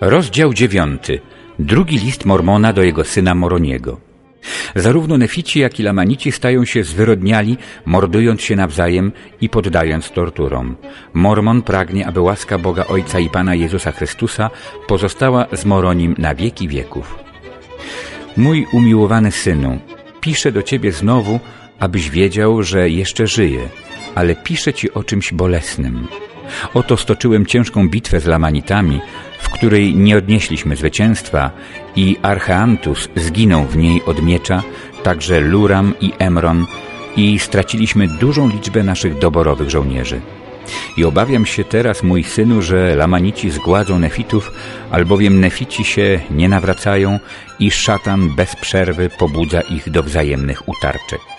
Rozdział dziewiąty. Drugi list Mormona do jego syna Moroniego. Zarówno nefici, jak i lamanici stają się zwyrodniali, mordując się nawzajem i poddając torturom. Mormon pragnie, aby łaska Boga Ojca i Pana Jezusa Chrystusa pozostała z Moronim na wieki wieków. Mój umiłowany synu, piszę do Ciebie znowu, abyś wiedział, że jeszcze żyję, ale piszę Ci o czymś bolesnym. Oto stoczyłem ciężką bitwę z Lamanitami, której nie odnieśliśmy zwycięstwa i Archeantus zginął w niej od miecza, także Luram i Emron i straciliśmy dużą liczbę naszych doborowych żołnierzy. I obawiam się teraz, mój synu, że Lamanici zgładzą Nefitów, albowiem Nefici się nie nawracają i szatan bez przerwy pobudza ich do wzajemnych utarczek.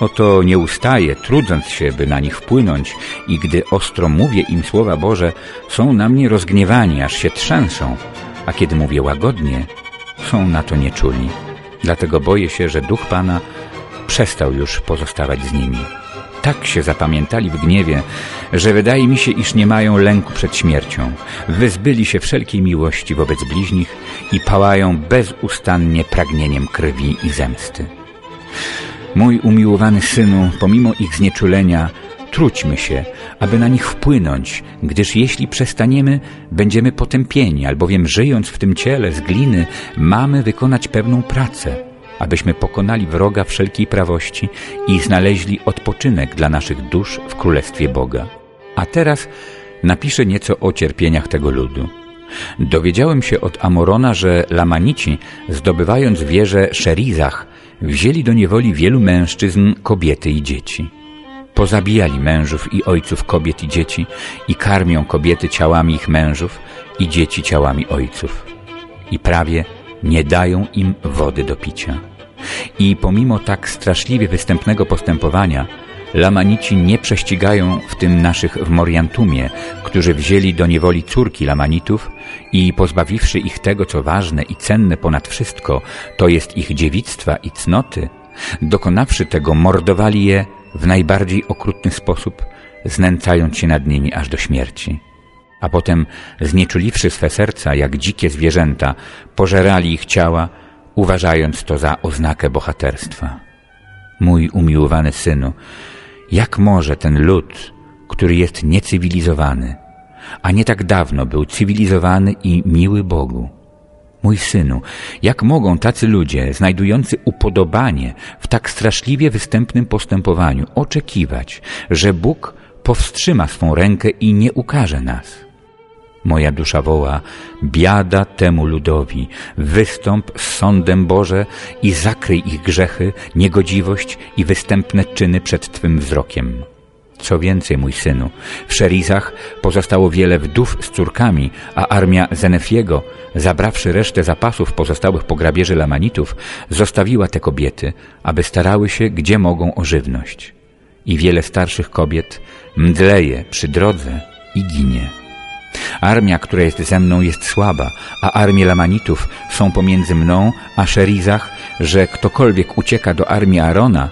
Oto nie ustaje, trudząc się, by na nich wpłynąć i gdy ostro mówię im słowa Boże, są na mnie rozgniewani, aż się trzęsą, a kiedy mówię łagodnie, są na to nieczuli. Dlatego boję się, że Duch Pana przestał już pozostawać z nimi. Tak się zapamiętali w gniewie, że wydaje mi się, iż nie mają lęku przed śmiercią. Wyzbyli się wszelkiej miłości wobec bliźnich i pałają bezustannie pragnieniem krwi i zemsty. Mój umiłowany synu, pomimo ich znieczulenia, trudźmy się, aby na nich wpłynąć, gdyż jeśli przestaniemy, będziemy potępieni, albowiem żyjąc w tym ciele z gliny, mamy wykonać pewną pracę, abyśmy pokonali wroga wszelkiej prawości i znaleźli odpoczynek dla naszych dusz w Królestwie Boga. A teraz napiszę nieco o cierpieniach tego ludu. Dowiedziałem się od Amorona, że Lamanici, zdobywając wieżę Szerizach, wzięli do niewoli wielu mężczyzn, kobiety i dzieci. Pozabijali mężów i ojców kobiet i dzieci i karmią kobiety ciałami ich mężów i dzieci ciałami ojców. I prawie nie dają im wody do picia. I pomimo tak straszliwie występnego postępowania, Lamanici nie prześcigają w tym naszych w Moriantumie, którzy wzięli do niewoli córki Lamanitów i pozbawiwszy ich tego, co ważne i cenne ponad wszystko, to jest ich dziewictwa i cnoty, dokonawszy tego, mordowali je w najbardziej okrutny sposób, znęcając się nad nimi aż do śmierci. A potem, znieczuliwszy swe serca jak dzikie zwierzęta, pożerali ich ciała, uważając to za oznakę bohaterstwa. Mój umiłowany synu, jak może ten lud, który jest niecywilizowany, a nie tak dawno był cywilizowany i miły Bogu? Mój synu, jak mogą tacy ludzie, znajdujący upodobanie w tak straszliwie występnym postępowaniu, oczekiwać, że Bóg powstrzyma swą rękę i nie ukaże nas? Moja dusza woła, biada temu ludowi, wystąp z sądem Boże i zakryj ich grzechy, niegodziwość i występne czyny przed Twym wzrokiem. Co więcej, mój synu, w Szerizach pozostało wiele wdów z córkami, a armia Zenefiego, zabrawszy resztę zapasów pozostałych po grabieży Lamanitów, zostawiła te kobiety, aby starały się, gdzie mogą o żywność. I wiele starszych kobiet mdleje przy drodze i ginie. Armia, która jest ze mną, jest słaba, a armie Lamanitów są pomiędzy mną a Szerizach, że ktokolwiek ucieka do armii Arona,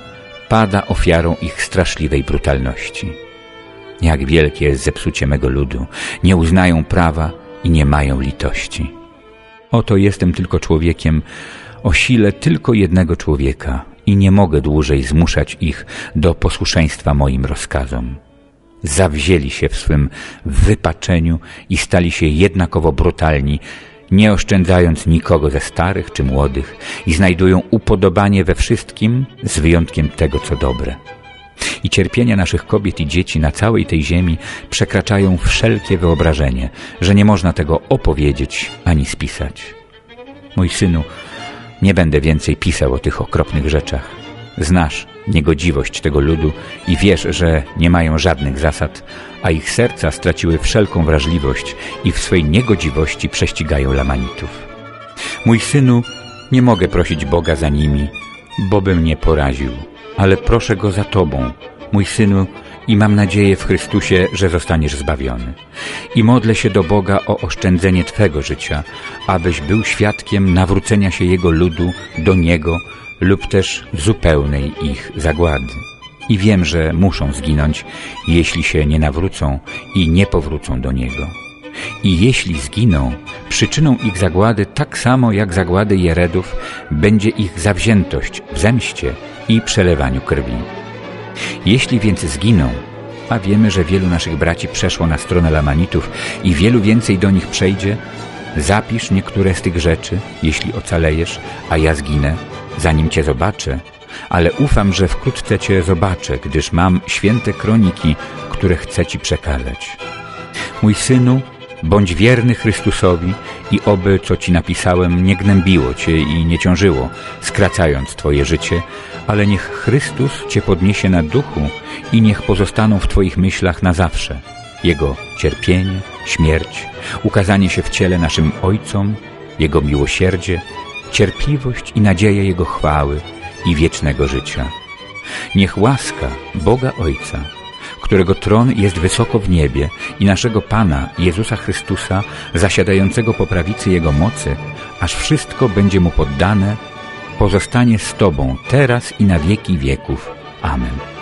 pada ofiarą ich straszliwej brutalności. Jak wielkie jest zepsucie mego ludu, nie uznają prawa i nie mają litości. Oto jestem tylko człowiekiem o sile tylko jednego człowieka i nie mogę dłużej zmuszać ich do posłuszeństwa moim rozkazom zawzięli się w swym wypaczeniu i stali się jednakowo brutalni, nie oszczędzając nikogo ze starych czy młodych i znajdują upodobanie we wszystkim z wyjątkiem tego, co dobre. I cierpienia naszych kobiet i dzieci na całej tej ziemi przekraczają wszelkie wyobrażenie, że nie można tego opowiedzieć ani spisać. Mój synu, nie będę więcej pisał o tych okropnych rzeczach. Znasz niegodziwość tego ludu i wiesz, że nie mają żadnych zasad, a ich serca straciły wszelką wrażliwość i w swej niegodziwości prześcigają Lamanitów. Mój synu, nie mogę prosić Boga za nimi, bo by mnie poraził, ale proszę Go za Tobą, mój synu, i mam nadzieję w Chrystusie, że zostaniesz zbawiony. I modlę się do Boga o oszczędzenie Twego życia, abyś był świadkiem nawrócenia się Jego ludu do Niego, lub też zupełnej ich zagłady. I wiem, że muszą zginąć, jeśli się nie nawrócą i nie powrócą do Niego. I jeśli zginą, przyczyną ich zagłady, tak samo jak zagłady Jeredów, będzie ich zawziętość w zemście i przelewaniu krwi. Jeśli więc zginą, a wiemy, że wielu naszych braci przeszło na stronę Lamanitów i wielu więcej do nich przejdzie, zapisz niektóre z tych rzeczy, jeśli ocalejesz, a ja zginę, zanim Cię zobaczę, ale ufam, że wkrótce Cię zobaczę, gdyż mam święte kroniki, które chcę Ci przekazać. Mój synu, bądź wierny Chrystusowi i oby, co Ci napisałem, nie gnębiło Cię i nie ciążyło, skracając Twoje życie, ale niech Chrystus Cię podniesie na duchu i niech pozostaną w Twoich myślach na zawsze. Jego cierpienie, śmierć, ukazanie się w ciele naszym Ojcom, Jego miłosierdzie, cierpliwość i nadzieję Jego chwały i wiecznego życia. Niech łaska Boga Ojca, którego tron jest wysoko w niebie i naszego Pana Jezusa Chrystusa, zasiadającego po prawicy Jego mocy, aż wszystko będzie Mu poddane, pozostanie z Tobą teraz i na wieki wieków. Amen.